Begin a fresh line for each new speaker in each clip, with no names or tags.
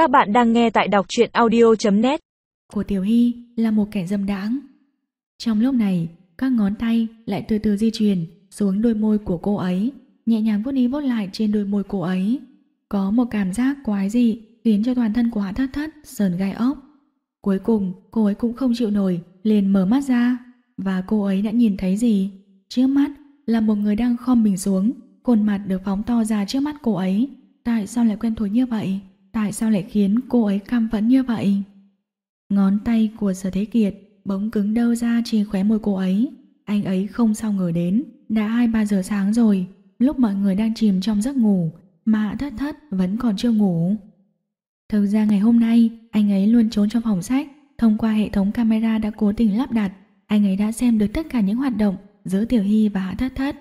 Các bạn đang nghe tại đọc truyện audio.net
Của Tiểu Hy là một kẻ dâm đãng. Trong lúc này, các ngón tay lại từ từ di chuyển xuống đôi môi của cô ấy, nhẹ nhàng vuốt đi vuốt lại trên đôi môi cô ấy. Có một cảm giác quái dị khiến cho toàn thân của Hạ Thất Thất sờn gai ốc. Cuối cùng, cô ấy cũng không chịu nổi, liền mở mắt ra. Và cô ấy đã nhìn thấy gì? Trước mắt là một người đang khom mình xuống, khuôn mặt được phóng to ra trước mắt cô ấy. Tại sao lại quen thuộc như vậy? Tại sao lại khiến cô ấy căm phẫn như vậy? Ngón tay của Sở Thế Kiệt bỗng cứng đơ ra trên khóe môi cô ấy. Anh ấy không sao ngờ đến, đã 2-3 giờ sáng rồi, lúc mọi người đang chìm trong giấc ngủ, mà thất thất vẫn còn chưa ngủ. Thực ra ngày hôm nay, anh ấy luôn trốn trong phòng sách, thông qua hệ thống camera đã cố tình lắp đặt, anh ấy đã xem được tất cả những hoạt động giữa Tiểu Hy và Hạ Thất Thất.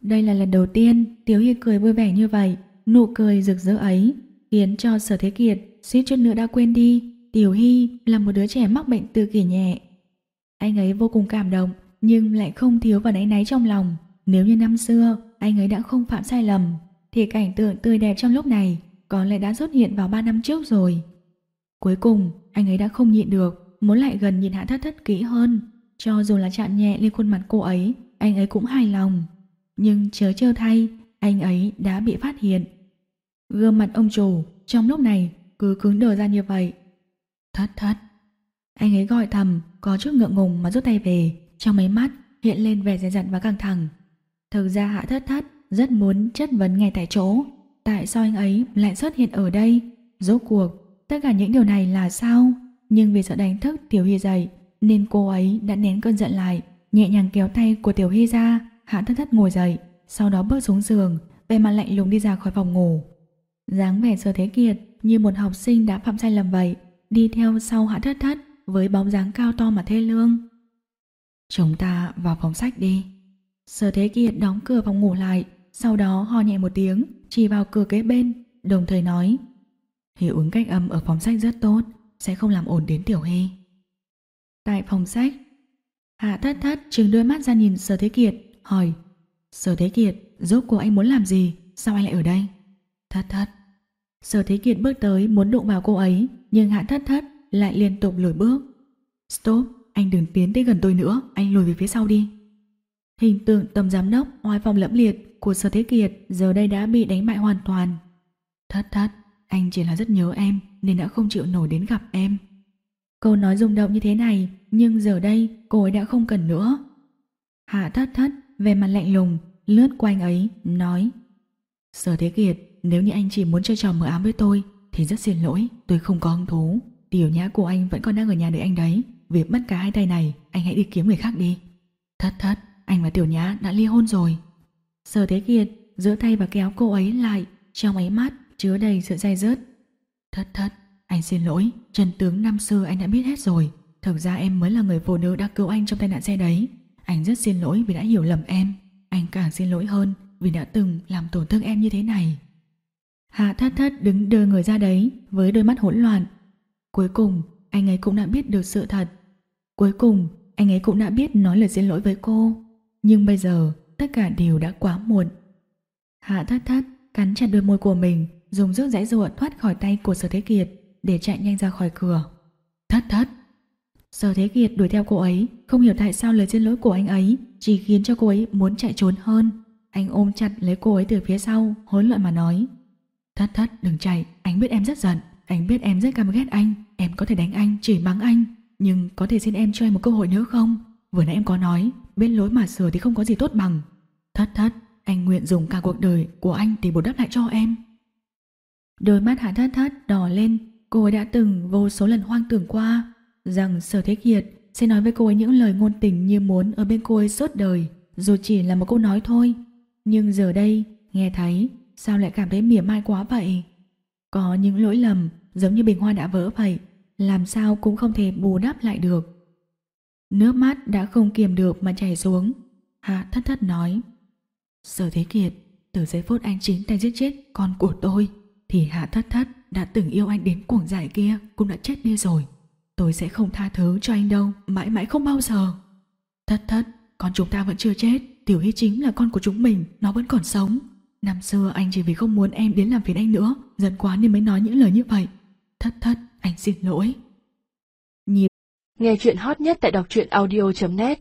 Đây là lần đầu tiên Tiểu Hy cười vui vẻ như vậy, nụ cười rực rỡ ấy khiến cho Sở Thế Kiệt suýt chút nữa đã quên đi, Tiểu Hy là một đứa trẻ mắc bệnh tự kỷ nhẹ. Anh ấy vô cùng cảm động, nhưng lại không thiếu vào náy náy trong lòng. Nếu như năm xưa, anh ấy đã không phạm sai lầm, thì cảnh tượng tươi đẹp trong lúc này có lẽ đã xuất hiện vào 3 năm trước rồi. Cuối cùng, anh ấy đã không nhịn được, muốn lại gần nhìn Hạ Thất Thất kỹ hơn. Cho dù là chạm nhẹ lên khuôn mặt cô ấy, anh ấy cũng hài lòng. Nhưng chớ trêu thay, anh ấy đã bị phát hiện. Gương mặt ông chủ trong lúc này cứ cứng đờ ra như vậy. Thất thất. Anh ấy gọi thầm, có chút ngượng ngùng mà rút tay về, trong mấy mắt hiện lên vẻ dè dặt và căng thẳng. Thực ra hạ thất thất rất muốn chất vấn ngay tại chỗ. Tại sao anh ấy lại xuất hiện ở đây? Rốt cuộc, tất cả những điều này là sao? Nhưng vì sợ đánh thức Tiểu Hy dậy, nên cô ấy đã nén cơn giận lại, nhẹ nhàng kéo tay của Tiểu Hy ra, hạ thất thất ngồi dậy, sau đó bước xuống giường, về mặt lạnh lùng đi ra khỏi phòng ngủ dáng vẻ Sở Thế Kiệt như một học sinh đã phạm sai lầm vậy, đi theo sau Hạ Thất Thất với bóng dáng cao to mà thê lương. Chúng ta vào phòng sách đi. Sở Thế Kiệt đóng cửa phòng ngủ lại, sau đó ho nhẹ một tiếng, chỉ vào cửa kế bên, đồng thời nói Hiệu ứng cách âm ở phòng sách rất tốt, sẽ không làm ổn đến Tiểu Hy. Tại phòng sách, Hạ Thất Thất trừng đôi mắt ra nhìn Sở Thế Kiệt, hỏi Sở Thế Kiệt, rốt cuộc anh muốn làm gì? Sao anh lại ở đây? Thất thất, Sở Thế Kiệt bước tới muốn đụng vào cô ấy, nhưng Hạ Thất Thất lại liên tục lùi bước. Stop, anh đừng tiến tới gần tôi nữa, anh lùi về phía sau đi. Hình tượng tầm giám đốc oai phong lẫm liệt của Sở Thế Kiệt giờ đây đã bị đánh bại hoàn toàn. Thất thất, anh chỉ là rất nhớ em nên đã không chịu nổi đến gặp em. Câu nói rung động như thế này, nhưng giờ đây cô ấy đã không cần nữa. Hạ thất thất, về mặt lạnh lùng, lướt qua anh ấy, nói Sở Thế Kiệt, nếu như anh chỉ muốn chơi trò mờ ám với tôi, Thì rất xin lỗi, tôi không có hứng thú. Tiểu nhã của anh vẫn còn đang ở nhà đợi anh đấy. Việc mất cả hai tay này, Anh hãy đi kiếm người khác đi. Thất thất, anh và tiểu nhã đã ly hôn rồi. Sở Thế Kiệt giữa tay và kéo cô ấy lại, Trong ánh mắt chứa đầy sự dai dứt. Thất thất, Anh xin lỗi Trần tướng năm xưa anh đã biết hết rồi. Thực ra em mới là người phụ nữ đã cứu anh trong tai nạn xe đấy. Anh rất xin lỗi vì đã hiểu lầm em. Anh càng xin lỗi hơn Vì đã từng làm tổn thương em như thế này. Hạ thất thất đứng đơ người ra đấy với đôi mắt hỗn loạn. Cuối cùng, anh ấy cũng đã biết được sự thật. Cuối cùng, anh ấy cũng đã biết nói lời xin lỗi với cô. Nhưng bây giờ, tất cả đều đã quá muộn. Hạ thất thất cắn chặt đôi môi của mình, dùng sức dãy ruộng thoát khỏi tay của Sở Thế Kiệt để chạy nhanh ra khỏi cửa. Thất thất! Sở Thế Kiệt đuổi theo cô ấy, không hiểu tại sao lời xin lỗi của anh ấy chỉ khiến cho cô ấy muốn chạy trốn hơn. Anh ôm chặt lấy cô ấy từ phía sau, hối loạn mà nói. Thất thất đừng chạy, anh biết em rất giận, anh biết em rất căm ghét anh, em có thể đánh anh, chỉ mắng anh, nhưng có thể xin em cho em một cơ hội nữa không? Vừa nãy em có nói, bên lối mà sửa thì không có gì tốt bằng. Thất thất, anh nguyện dùng cả cuộc đời của anh để bù đắp lại cho em. Đôi mắt hạ thất thất đỏ lên, cô ấy đã từng vô số lần hoang tưởng qua rằng sở thế kiệt sẽ nói với cô ấy những lời ngôn tình như muốn ở bên cô ấy suốt đời, dù chỉ là một câu nói thôi. Nhưng giờ đây, nghe thấy Sao lại cảm thấy mỉa mai quá vậy? Có những lỗi lầm giống như bình hoa đã vỡ vậy, làm sao cũng không thể bù đắp lại được. Nước mắt đã không kiềm được mà chảy xuống. Hạ thất thất nói. Sở Thế Kiệt, từ giây phút anh chính tay giết chết con của tôi, thì Hạ thất thất đã từng yêu anh đến cuồng dại kia cũng đã chết đi rồi. Tôi sẽ không tha thứ cho anh đâu, mãi mãi không bao giờ. Thất thất, con chúng ta vẫn chưa chết, Tiểu Hy chính là con của chúng mình, nó vẫn còn sống. Năm xưa anh chỉ vì không muốn em đến làm phiền anh nữa, giận quá nên mới nói những lời như vậy. Thất thất, anh xin lỗi. Nhịp.
Nghe chuyện hot nhất tại đọc truyện audio.net